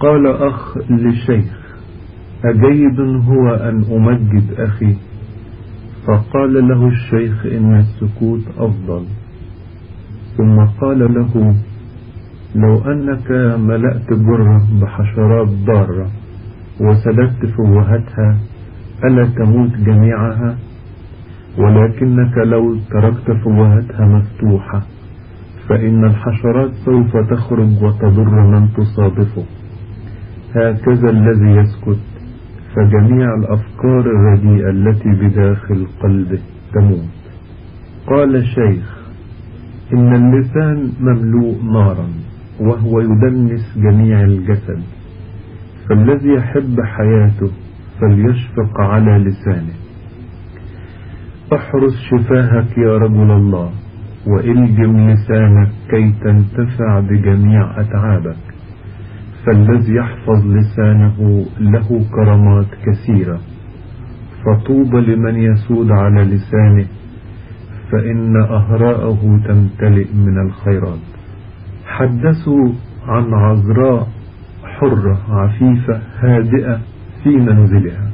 قال أخ للشيخ أجيد هو أن أمجد أخي؟ فقال له الشيخ إن السكوت أفضل. ثم قال له لو أنك ملأت جرة بحشرات ضارة وسددت فوهتها ألا تموت جميعها؟ ولكنك لو تركت فوهتها مفتوحة فإن الحشرات سوف تخرج وتضر من تصادفه هكذا الذي يسكت فجميع الأفكار الرديئة التي بداخل قلبه تموت. قال الشيخ إن اللسان مملوء نارا وهو يدنس جميع الجسد. فالذي يحب حياته فليشفق على لسانه. أحرس شفاهك يا رجل الله وإلجم لسانك كي تنتفع بجميع أتعابك. فالذي يحفظ لسانه له كرامات كثيرة. فطوبى لمن يسود على لسانه فإن أهراءه تمتلئ من الخيرات. حدثوا عن عذراء حرة عفيفة هادئة في منزلها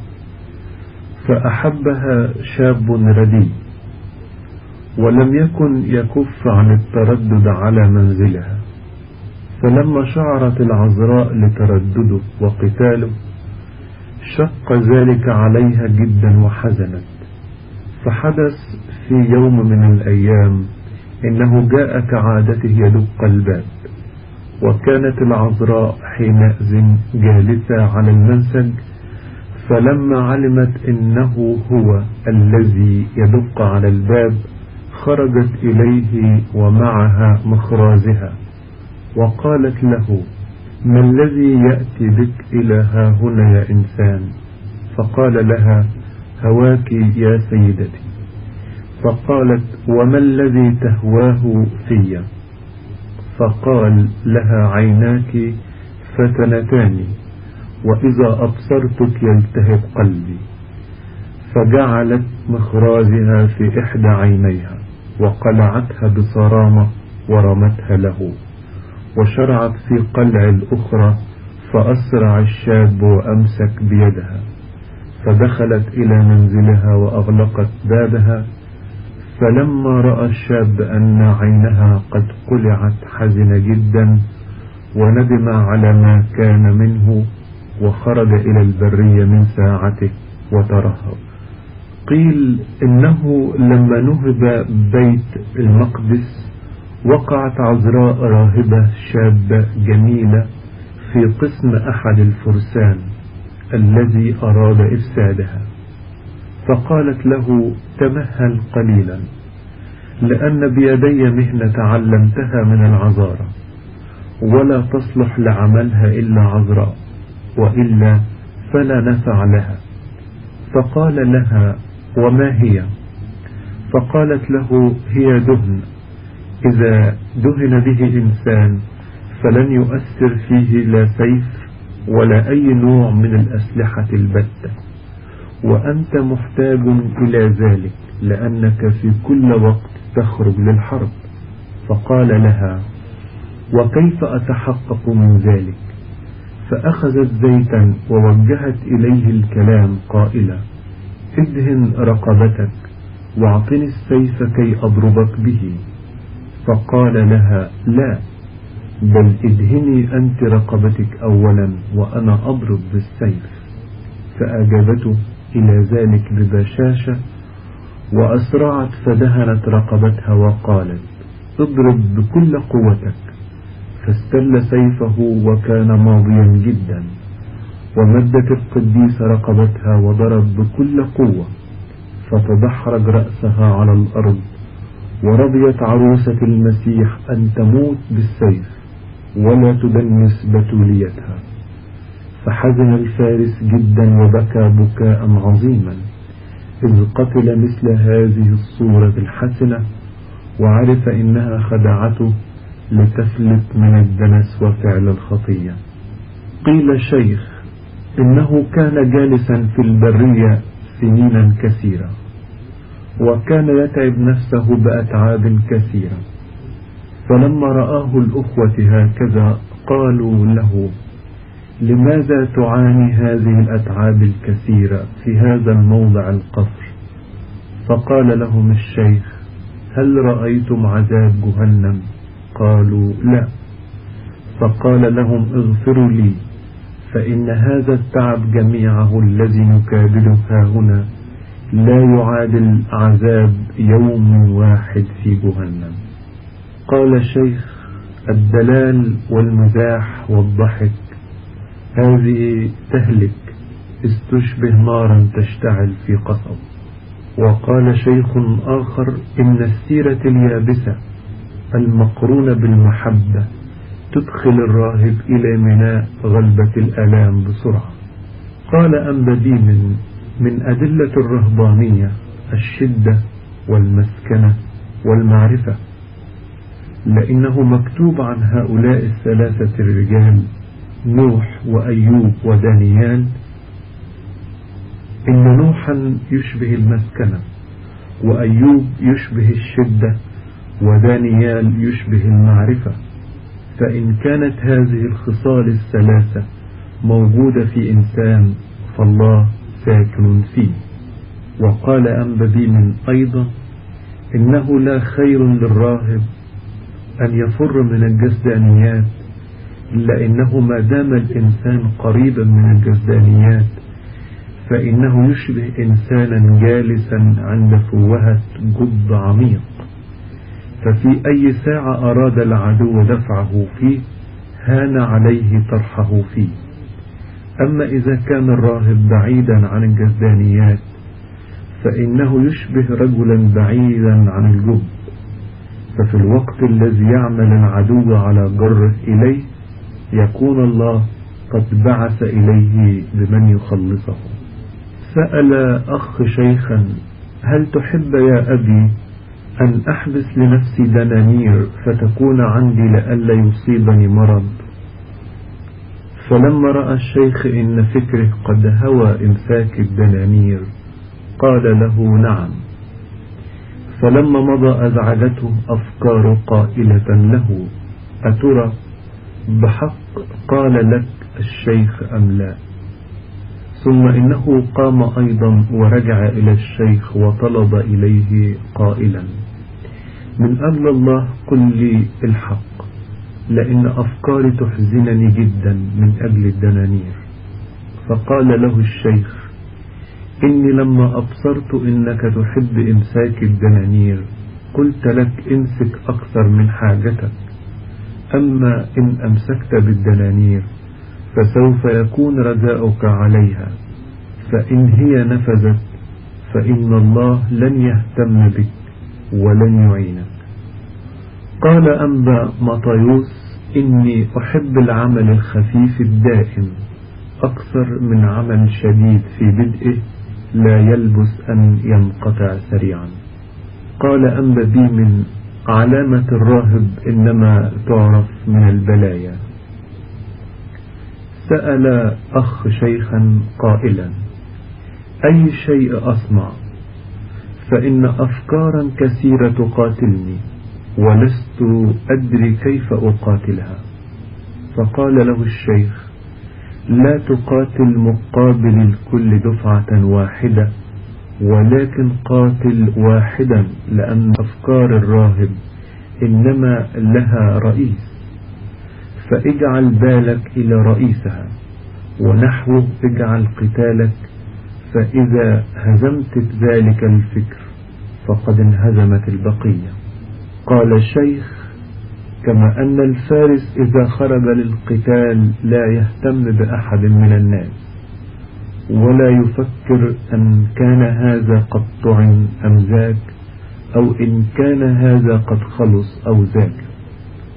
فأحبها شاب رديء ولم يكن يكف عن التردد على منزلها. فلما شعرت العذراء لتردده وقتاله شق ذلك عليها جدا وحزنت. فحدث في يوم من الأيام إنه جاء كعادته يدق الباب وكانت العذراء حينئذ جالسة على المنسج فلما علمت إنه هو الذي يدق على الباب خرجت إليه ومعها مخرازها. وقالت له ما الذي يأتي بك إلى ها هنا يا إنسان؟ فقال لها هواك يا سيدتي. فقالت وما الذي تهواه في؟ فقال لها عيناك فتنتان وإذا أبصرتك يلتهب قلبي. فجعلت مخرازها في إحدى عينيها وقلعتها بصرامة ورمتها له. وشرعت في قلع الأخرى فأسرع الشاب وأمسك بيدها. فدخلت إلى منزلها وأغلقت بابها. فلما رأى الشاب أن عينها قد قلعت حزن جدا وندم على ما كان منه وخرج إلى البرية من ساعته وترهب. قيل إنه لما نهب بيت المقدس وقعت عذراء راهبة شابة جميلة في قسم أحد الفرسان الذي أراد إفسادها. فقالت له تمهل قليلا لأن بيدي مهنة تعلمتها من العذارى ولا تصلح لعملها إلا عذراء وإلا فلا نفع لها. فقال لها وما هي؟ فقالت له هي دهن. إذا دهن به إنسان فلن يؤثر فيه لا سيف ولا أي نوع من الأسلحة البتة. وأنت محتاج إلى ذلك لأنك في كل وقت تخرج للحرب. فقال لها وكيف أتحقق من ذلك؟ فأخذت زيتا ووجهت إليه الكلام قائلة ادهن رقبتك واعطني السيف كي أضربك به. فقال لها لا بل ادهني أنت رقبتك أولا وأنا أضرب بالسيف. فأجابته إلى ذلك ببشاشة وأسرعت فدهنت رقبتها وقالت اضرب بكل قوتك. فاستل سيفه وكان ماضيا جدا. ومدت القديس رقبتها وضرب بكل قوة. فتدحرج رأسها على الأرض ورضيت عروسة المسيح أن تموت بالسيف ولا تدنس بتوليتها. فحزن الفارس جدا وبكى بكاء عظيما. إذ قتل مثل هذه الصورة الحسنة وعرف إنها خدعته لتفلت من الدنس وفعل الخطية. قيل الشيخ إنه كان جالسا في البرية سنينا كثيرة وكان يتعب نفسه بأتعاب كثيرة. فلما رآه الأخوة هكذا قالوا له لماذا تعاني هذه الأتعاب الكثيرة في هذا الموضع القصر؟ فقال لهم الشيخ هل رأيتم عذاب جهنم؟ قالوا لا. فقال لهم اغفروا لي فإن هذا التعب جميعه الذي نكابله هنا لا يعادل عذاب يوم واحد في جهنم. قال الشيخ الدلال والمزاح والضحك هذه تهلك استشبه نارا تشتعل في قصب. وقال شيخ آخر إن السيرة اليابسة المقرونة بالمحبة تدخل الراهب إلى ميناء غلبة الألام بسرعة. قال أنبدي من, من أدلة الرهبانية الشدة والمسكنة والمعرفة. لأنه مكتوب عن هؤلاء الثلاثة الرجال نوح وأيوب ودانيال. إن نوحا يشبه المسكنة وأيوب يشبه الشدة ودانيال يشبه المعرفة. فإن كانت هذه الخصال الثلاثة موجودة في إنسان فالله ساكن فيه. وقال أنببي من أيضا إنه لا خير للراهب أن يفر من الجسدانيات إنه ما دام الإنسان قريبا من الجسدانيات فإنه يشبه إنسانا جالسا عند فوهة جب عميق. ففي أي ساعة أراد العدو دفعه فيه هان عليه طرحه فيه. أما إذا كان الراهب بعيدا عن الجسدانيات فإنه يشبه رجلا بعيدا عن الجب. ففي الوقت الذي يعمل العدو على جره إليه يكون الله قد بعث إليه بمن يخلصه. سأل أخ شيخا هل تحب يا أبي أن أحبس لنفسي دنانير فتكون عندي لئلا يصيبني مرض؟ فلما رأى الشيخ إن فكره قد هوى إمساك الدنانير قال له نعم. فلما مضى أزعجته أفكار قائلة له أترى بحق قال لك الشيخ أم لا؟ ثم إنه قام أيضا ورجع إلى الشيخ وطلب إليه قائلا من أجل الله قل لي الحق. لأن أفكاري تحزنني جدا من أجل الدنانير. فقال له الشيخ إني لما أبصرت إنك تحب إمساك الدنانير قلت لك امسك أكثر من حاجتك. أما إن أمسكت بالدنانير فسوف يكون رجاؤك عليها. فإن هي نفذت فإن الله لن يهتم بك ولن يعينك. قال أنبا مطيوس إني أحب العمل الخفيف الدائم. أكثر من عمل شديد في بدئه لا يلبس أن ينقطع سريعا. قال أنبا من علامة الراهب إنما تعرف من البلايا. سأل أخ شيخا قائلا أي شيء أصنع؟ فإن أفكارا كثيرة تقاتلني. ولست أدري كيف أقاتلها. فقال له الشيخ لا تقاتل مقابل الكل دفعة واحدة ولكن قاتل واحدا لأن أفكار الراهب إنما لها رئيس. فاجعل بالك إلى رئيسها ونحوه اجعل قتالك. فإذا هزمت ذلك الفكر فقد انهزمت البقية. قال الشيخ كما أن الفارس إذا خرج للقتال لا يهتم بأحد من الناس ولا يفكر أن كان هذا قد طعن أم ذاك أو إن كان هذا قد خلص أو ذاك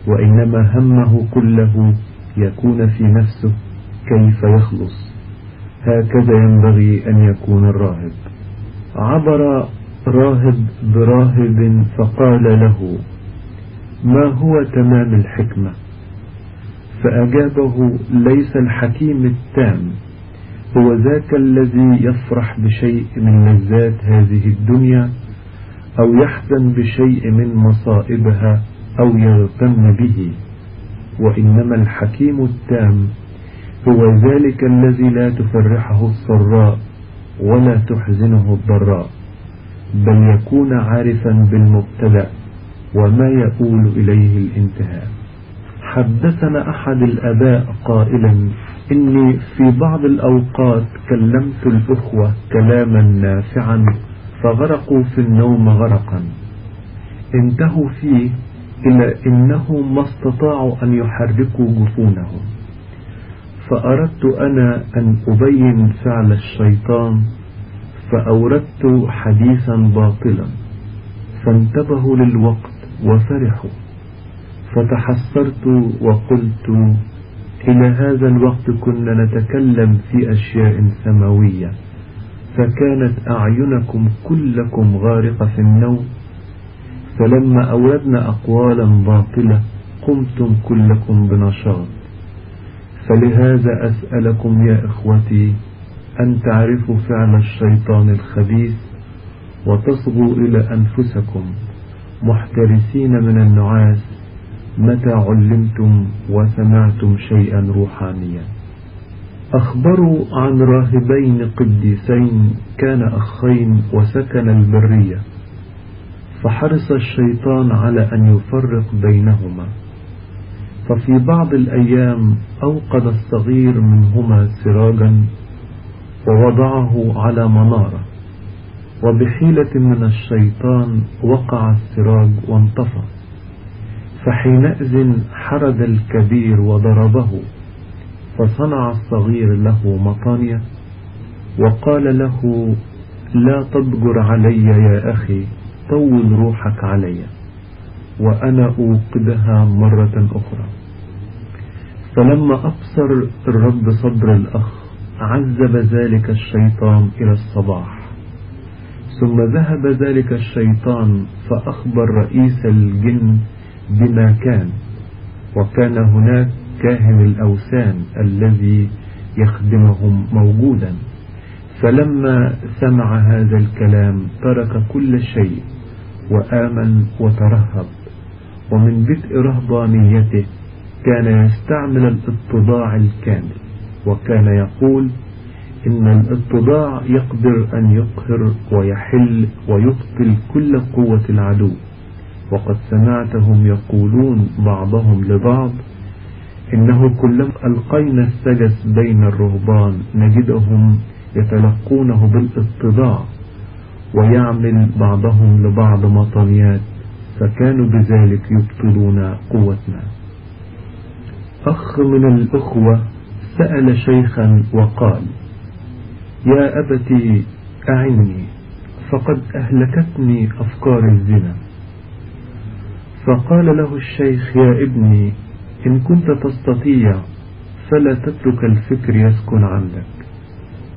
وإنما همه كله يكون في نفسه كيف يخلص. هكذا ينبغي أن يكون الراهب. عبر راهب براهب فقال له ما هو تمام الحكمة؟ فأجابه ليس الحكيم التام هو ذاك الذي يفرح بشيء من لذات هذه الدنيا أو يحزن بشيء من مصائبها أو يغتم به وإنما الحكيم التام هو ذلك الذي لا تفرحه السراء ولا تحزنه الضراء. بل يكون عارفا بالمبتدأ وما يقول إليه الانتهاء. حدثنا أحد الأباء قائلا إني في بعض الأوقات كلمت الأخوة كلاما نافعا فغرقوا في النوم غرقا. انتهوا فيه إلى إنهم ما استطاعوا أن يحركوا جفونهم فأردت أنا أن أبين فعل الشيطان فأوردت حديثا باطلا فانتبهوا للوقت وفرحوا. فتحسرت وقلت إلى هذا الوقت كنا نتكلم في أشياء سماوية فكانت أعينكم كلكم غارقة في النوم. فلما أوردنا أقوالا باطلة قمتم كلكم بنشاط. فلهذا أسألكم يا إخوتي أن تعرفوا فعل الشيطان الخبيث وتصغوا إلى أنفسكم. محترسين من النعاس متى علمتم وسمعتم شيئا روحانيا؟ أخبروا عن راهبين قديسين كان أخين وسكن البرية. فحرص الشيطان على أن يفرق بينهما. ففي بعض الأيام أوقد الصغير منهما سراجا ووضعه على منارة. وبحيلة من الشيطان وقع السراج وانطفى فحينئذ حرد الكبير وضربه فصنع الصغير له مطانية وقال له لا تضجر علي يا أخي طول روحك علي وأنا أوقدها مرة أخرى. فلما أبصر الرب صدر الأخ عذب ذلك الشيطان إلى الصباح. ثم ذهب ذلك الشيطان فأخبر رئيس الجن بما كان وكان هناك كاهن الأوثان الذي يخدمهم موجودا. فلما سمع هذا الكلام ترك كل شيء وآمن وترهب ومن بدء رهبانيته كان يستعمل الاتضاع الكامل. وكان يقول إن الاتضاع يقدر أن يقهر ويحل ويبطل كل قوة العدو. وقد سمعتهم يقولون بعضهم لبعض إنه كلما ألقينا السجس بين الرهبان نجدهم يتلقونه بالاتضاع ويعمل بعضهم لبعض مطنيات فكانوا بذلك يبطلون قوتنا. أخ من الأخوة سأل شيخا وقال يا أبتي أعني فقد أهلكتني أفكار الزنا. فقال له الشيخ يا ابني إن كنت تستطيع فلا تترك الفكر يسكن عندك.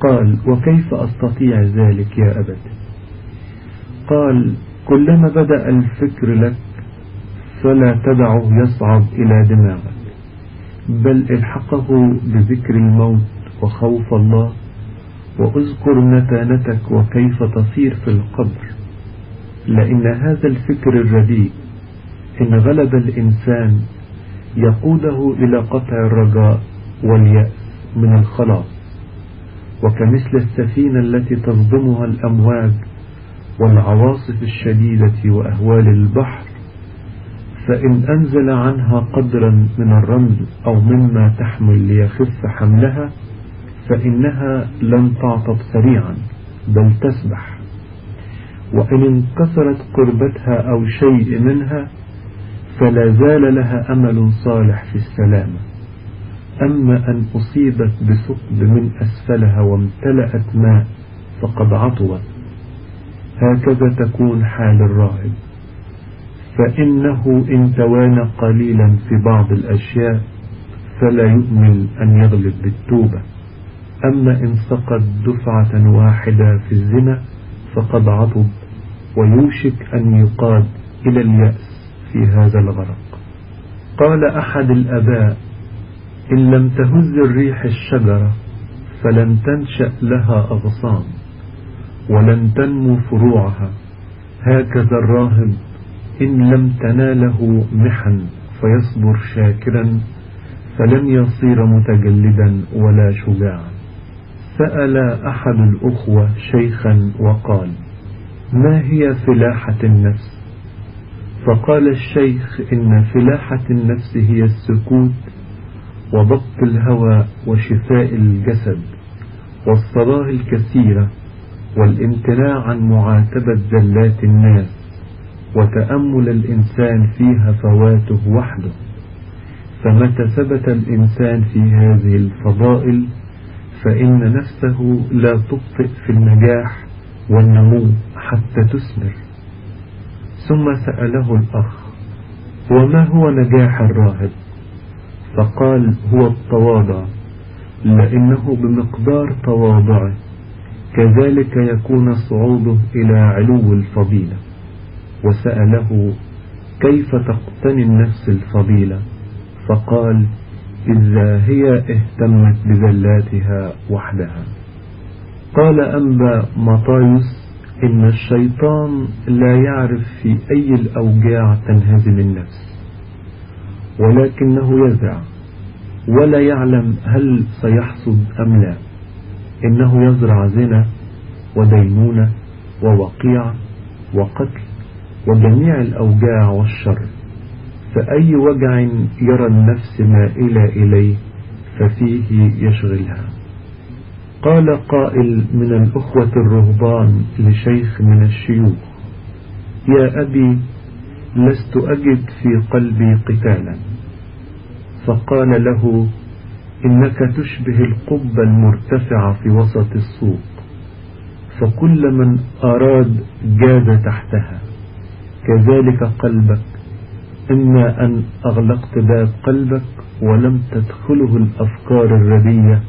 قال وكيف أستطيع ذلك يا أبت؟ قال كلما بدأ الفكر لك فلا تدعه يصعد إلى دماغك. بل الحقه بذكر الموت وخوف الله وأذكر متانتك وكيف تصير في القبر. لأن هذا الفكر الرديء إن غلب الإنسان يقوده إلى قطع الرجاء واليأس من الخلاص. وكمثل السفينة التي تصدمها الأمواج والعواصف الشديدة وأهوال البحر فإن أنزل عنها قدرا من الرمل أو مما تحمل ليخف حملها فإنها لن تعطب سريعا بل تسبح. وإن انكسرت قربتها أو شيء منها فلا زال لها أمل صالح في السلامة. أما أن أصيبت بثقب من أسفلها وامتلأت ماء فقد عطوت. هكذا تكون حال الراهب. فإنه إن توانى قليلا في بعض الأشياء فلا يؤمن أن يغلب بالتوبة. أما إن سقط دفعة واحدة في الزنا فقد عطب ويوشك أن يقاد إلى اليأس في هذا الغرق. قال أحد الأباء إن لم تهز الريح الشجرة فلن تنشأ لها أغصان ولن تنمو فروعها. هكذا الراهب إن لم تناله محن فيصبر شاكرا فلم يصير متجلدا ولا شجاعا. سأل أحد الأخوة شيخا وقال ما هي فلاحة النفس؟ فقال الشيخ إن فلاحة النفس هي السكوت وضبط الهوى وشفاء الجسد والصلاة الكثيرة والامتناع عن معاتبة زلات الناس وتأمل الإنسان فيها فواته وحده فمتى ثبت الإنسان في هذه الفضائل فإن نفسه لا تبطئ في النجاح والنمو حتى تثمر. ثم سأله الأخ وما هو نجاح الراهب؟ فقال هو التواضع لأنه بمقدار تواضعه كذلك يكون صعوده إلى علو الفضيلة. وسأله كيف تقتني النفس الفضيلة؟ فقال إذا هي اهتمت بذلاتها وحدها. قال أنبا مطايوس إن الشيطان لا يعرف في أي الأوجاع تنهزم النفس ولكنه يزرع ولا يعلم هل سيحصد أم لا. إنه يزرع زنا ودينونة ووقيع وقتل وجميع الأوجاع والشر فأي وجع يرى النفس مائلة إليه ففيه يشغلها. قال قائل من الأخوة الرهبان لشيخ من الشيوخ يا أبي لست أجد في قلبي قتالا. فقال له إنك تشبه القبة المرتفعة في وسط السوق فكل من أراد جاز تحتها. كذلك قلبك. إما أن أغلقت باب قلبك ولم تدخله الأفكار الردية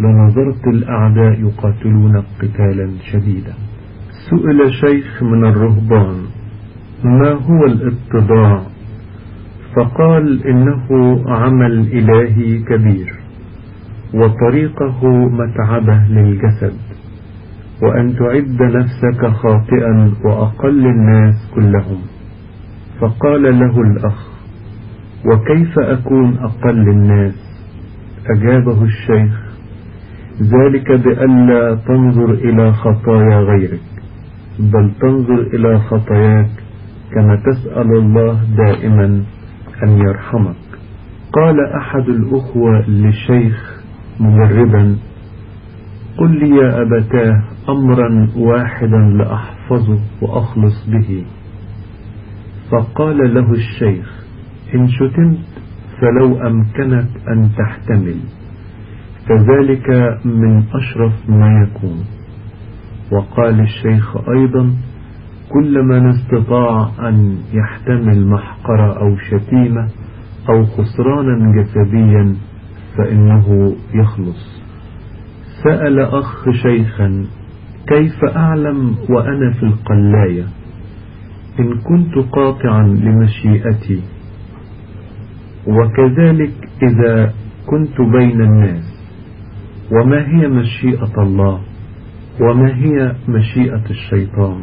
لنظرت الأعداء يقاتلونك قتالا شديدا. سئل شيخ من الرهبان ما هو الاتضاع فقال إنه عمل إلهي كبير وطريقه متعبة للجسد. وأن تعد نفسك خاطئا وأقل الناس كلهم. فقال له الأخ وكيف أكون أقل الناس؟ أجابه الشيخ ذلك بألا تنظر إلى خطايا غيرك بل تنظر إلى خطاياك كما تسأل الله دائما أن يرحمك. قال أحد الأخوة للشيخ مجربا قل لي يا أبتاه أمرا واحدا لأحفظه وأخلص به. فقال له الشيخ إن شتمت فلو أمكنك أن تحتمل فذلك من أشرف ما يكون. وقال الشيخ أيضا كل من استطاع أن يحتمل محقرة أو شتيمة أو خسرانا جسديا فإنه يخلص. سأل أخ شيخا كيف أعلم وأنا في القلاية؟ إن كنت قاطعا لمشيئتي. وكذلك إذا كنت بين الناس وما هي مشيئة الله؟ وما هي مشيئة الشيطان؟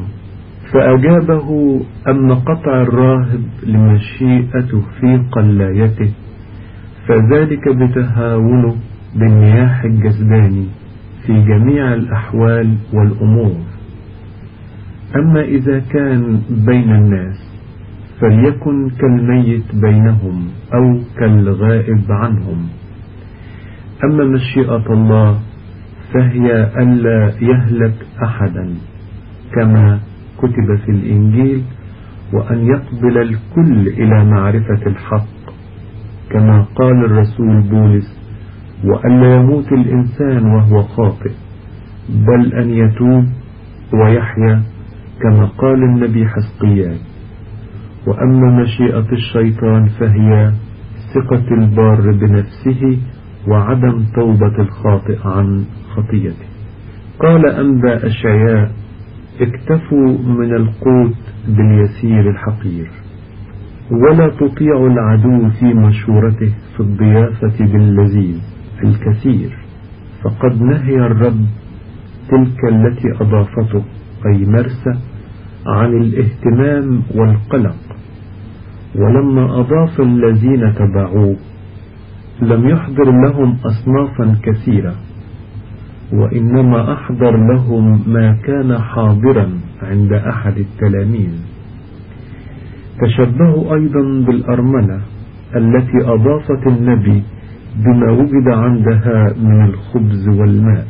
فأجابه أما قطع الراهب لمشيئته في قلايته فذلك بتهاونه بالنياح الجذباني في جميع الأحوال والأمور. أما إذا كان بين الناس فليكن كالميت بينهم أو كالغائب عنهم. أما مشيئة الله فهي ألا يهلك أحدا كما كتب في الإنجيل وأن يقبل الكل إلى معرفة الحق كما قال الرسول بولس وألا يموت الإنسان وهو خاطئ بل أن يتوب ويحيا كما قال النبي حسقيان وأما مشيئة الشيطان فهي ثقة البار بنفسه وعدم توبة الخاطئ عن خطيته. قال أنبا أشعياء اكتفوا من القوت باليسير الحقير. ولا تطيع العدو في مشورته في الضيافة باللذيذ الكثير. فقد نهي الرب تلك التي أضافته أي مرسى عن الاهتمام والقلق. ولما أضاف الذين تبعوه لم يحضر لهم أصنافا كثيرة وإنما أحضر لهم ما كان حاضرا عند أحد التلاميذ. تشبهوا أيضا بالأرملة التي أضافت النبي بما وجد عندها من الخبز والماء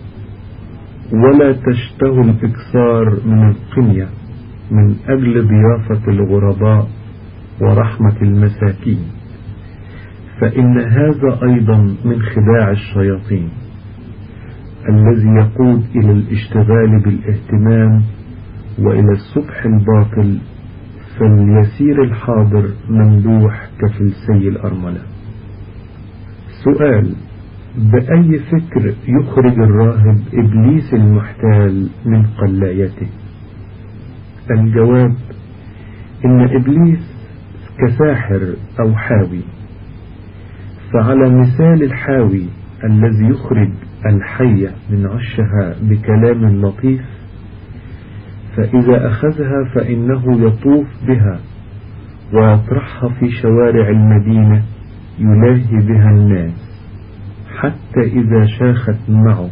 ولا تشتهوا الإكثار من القنية من أجل ضيافة الغرباء ورحمة المساكين. فإن هذا أيضا من خداع الشياطين الذي يقود إلى الاشتغال بالاهتمام وإلى الصبح الباطل فاليسير الحاضر ممدوح كفلسي الأرملة. سؤال بأي فكر يخرج الراهب إبليس المحتال من قلايته؟ الجواب إن إبليس كساحر أو حاوي. فعلى مثال الحاوي الذي يخرج الحية من عشها بكلام لطيف فإذا أخذها فإنه يطوف بها ويطرحها في شوارع المدينة يلاهي بها الناس حتى إذا شاخت معه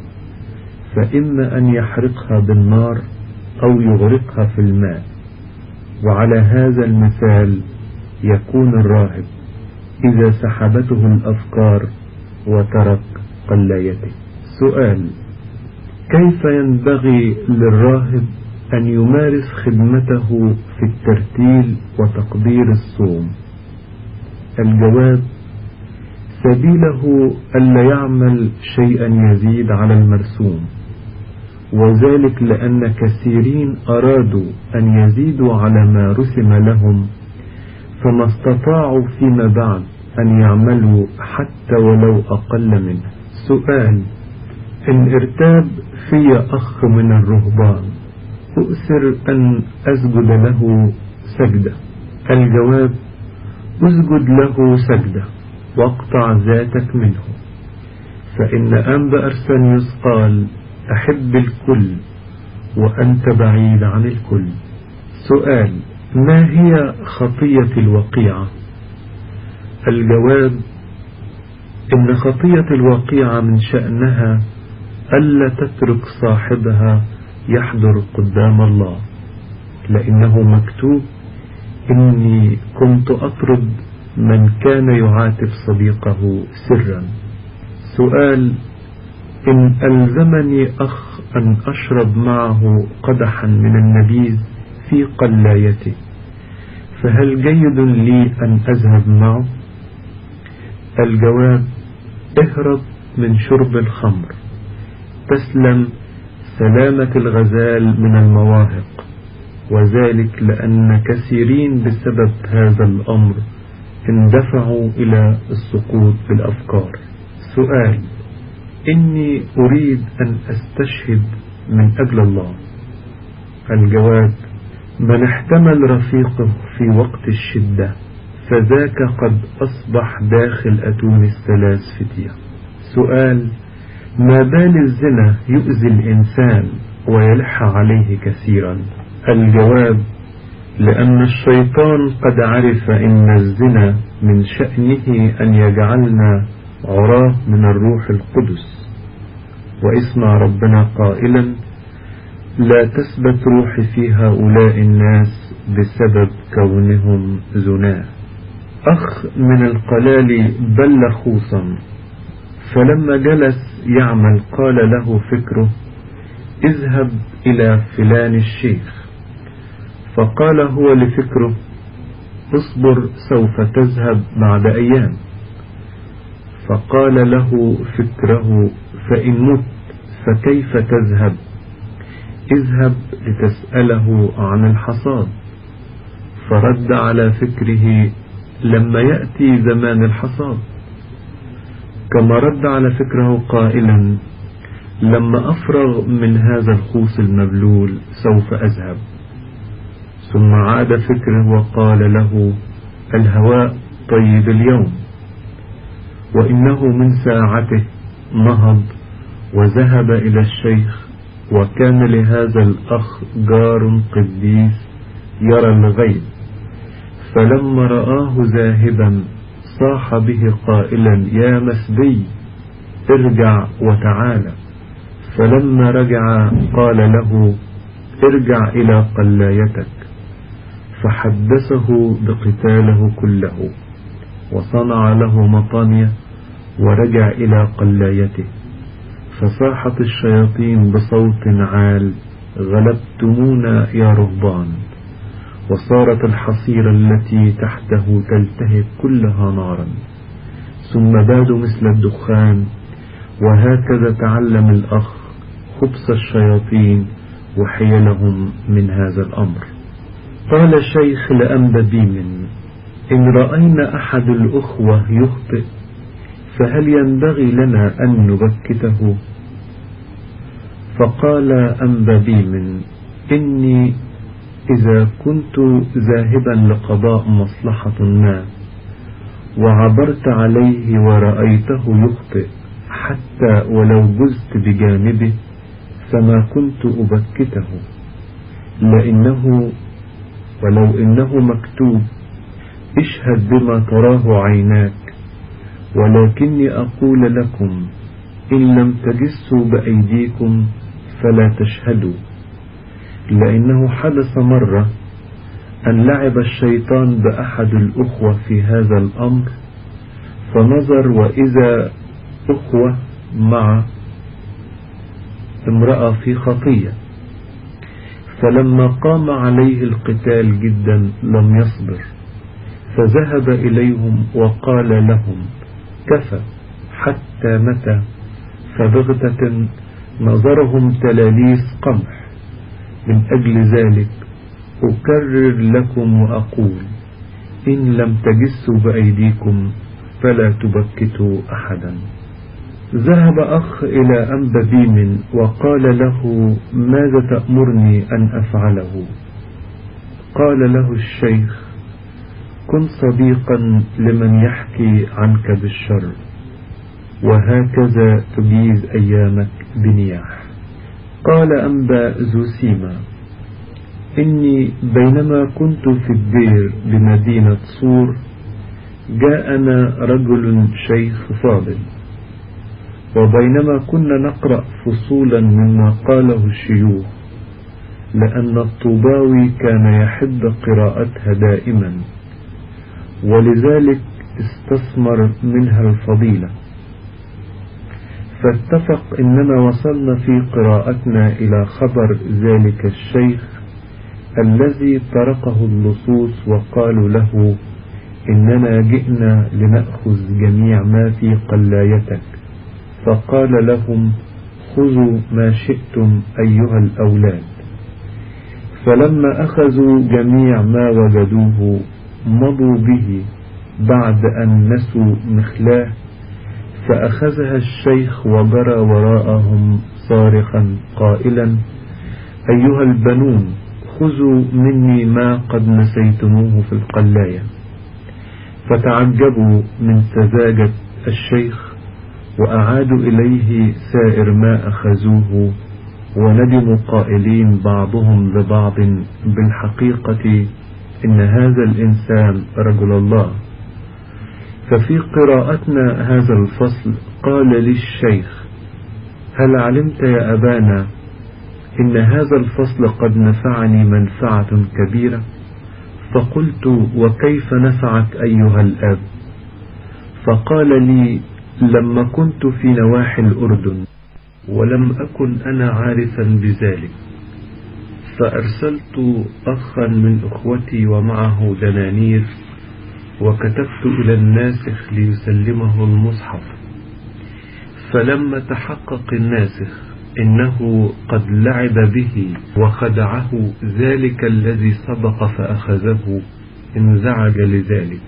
فإما أن يحرقها بالنار أو يغرقها في الماء. وعلى هذا المثال يكون الراهب إذا سحبته الأفكار وترك قلايته. سؤال كيف ينبغي للراهب أن يمارس خدمته في الترتيل وتقدير الصوم؟ الجواب سبيله ألا يعمل شيئا يزيد على المرسوم وذلك لأن كثيرين أرادوا أن يزيدوا على ما رسم لهم فما استطاعوا فيما بعد أن يعملوا حتى ولو أقل منه. سؤال إن ارتاب في أخ من الرهبان أؤثر أن أسجد له سجدة؟ الجواب اسجد له سجدة. واقطع ذاتك منه. فإن أنبا أرسنيوس قال أحب الكل وأنت بعيد عن الكل. سؤال ما هي خطية الوقيعة؟ الجواب إن خطية الوقيعة من شأنها ألا تترك صاحبها يحضر قدام الله. لأنه مكتوب إني كنت أطرد من كان يعاتب صديقه سرا. سؤال إن ألزمني أخ أن أشرب معه قدحا من النبيذ في قلايته فهل جيد لي أن أذهب معه؟ الجواب اهرب من شرب الخمر. تسلم سلامة الغزال من المواهق وذلك لأن كثيرين بسبب هذا الأمر. اندفعوا إلى السقوط بالأفكار سؤال إني أريد أن أستشهد من أجل الله. الجواب من احتمل رفيقه في وقت الشدة فذاك قد أصبح داخل أتون الثلاث فتية. سؤال ما بال الزنا يؤذي الإنسان ويلح عليه كثيرا؟ الجواب لأن الشيطان قد عرف إن الزنا من شأنه أن يجعلنا عراة من الروح القدس. واسمع ربنا قائلا لا تثبت روحي في هؤلاء الناس بسبب كونهم زناه أخ من القلال بل خوصا فلما جلس يعمل قال له فكره اذهب إلى فلان الشيخ. فقال هو لفكره اصبر سوف تذهب بعد أيام. فقال له فكره فإن مت فكيف تذهب؟ اذهب لتسأله عن الحصاد. فرد على فكره لما يأتي زمان الحصاد. كما رد على فكره قائلا لما أفرغ من هذا الخوص المبلول سوف أذهب. ثم عاد فكره وقال له الهواء طيب اليوم. وإنه من ساعته نهض وذهب إلى الشيخ وكان لهذا الأخ جار قديس يرى الغيب. فلما رآه ذاهبا صاح به قائلا يا مسبي ارجع وتعالى فلما رجع قال له ارجع إلى قلايتك. فحدثه بقتاله كله وصنع له مطانية ورجع إلى قلايته. فصاحت الشياطين بصوت عال غلبتمونا يا رهبان. وصارت الحصيرة التي تحته تلتهب كلها نارا. ثم بادوا مثل الدخان وهكذا تعلم الأخ خبص الشياطين وحيلهم من هذا الأمر. قال الشيخ لأنببيم إن رأينا أحد الأخوة يخطئ فهل ينبغي لنا أن نبكته؟ فقال أنببيم إني إذا كنت ذاهبا لقضاء مصلحة ما وعبرت عليه ورأيته يخطئ حتى ولو جزت بجانبه فما كنت أبكته لأنه ولو إنه مكتوب اشهد بما تراه عيناك ولكني أقول لكم إن لم تجسوا بأيديكم فلا تشهدوا. لأنه حدث مرة أن لعب الشيطان بأحد الأخوة في هذا الأمر فنظر وإذا أخوة مع امرأة في خطية. فلما قام عليه القتال جدا لم يصبر فذهب إليهم وقال لهم كفى حتى متى؟ فبغتة نظرهم تلاليس قمح من أجل ذلك أكرر لكم وأقول إن لم تجسوا بأيديكم فلا تبكتوا أحدا. ذهب أخ إلى أنببيم وقال له ماذا تأمرني أن أفعله؟ قال له الشيخ كن صديقا لمن يحكي عنك بالشر وهكذا تجيز أيامك بنياح. قال أنبا زوسيما إني بينما كنت في الدير بمدينة صور جاءنا رجل شيخ فاضل. وبينما كنا نقرأ فصولا مما قاله الشيوخ لأن الطوباوي كان يحب قراءتها دائما ولذلك استثمر منها الفضيلة. فاتفق إننا وصلنا في قراءتنا إلى خبر ذلك الشيخ الذي طرقه اللصوص وقالوا له إننا جئنا لنأخذ جميع ما في قلايتك. فقال لهم خذوا ما شئتم أيها الأولاد. فلما أخذوا جميع ما وجدوه مضوا به بعد أن نسوا مخلاه فأخذها الشيخ وجرى وراءهم صارخا قائلا أيها البنون خذوا مني ما قد نسيتموه في القلاية. فتعجبوا من سذاجة الشيخ وأعادوا إليه سائر ما أخذوه وندموا قائلين بعضهم لبعض بالحقيقة إن هذا الإنسان رجل الله. ففي قراءتنا هذا الفصل قال لي الشيخ هل علمت يا أبانا إن هذا الفصل قد نفعني منفعة كبيرة؟ فقلت وكيف نفعك أيها الأب؟ فقال لي لما كنت في نواحي الأردن ولم أكن أنا عارفا بذلك. فأرسلت أخا من أخوتي ومعه دنانير وكتبت إلى الناسخ ليسلمه المصحف. فلما تحقق الناسخ إنه قد لعب به وخدعه ذلك الذي سبق فأخذه انزعج لذلك.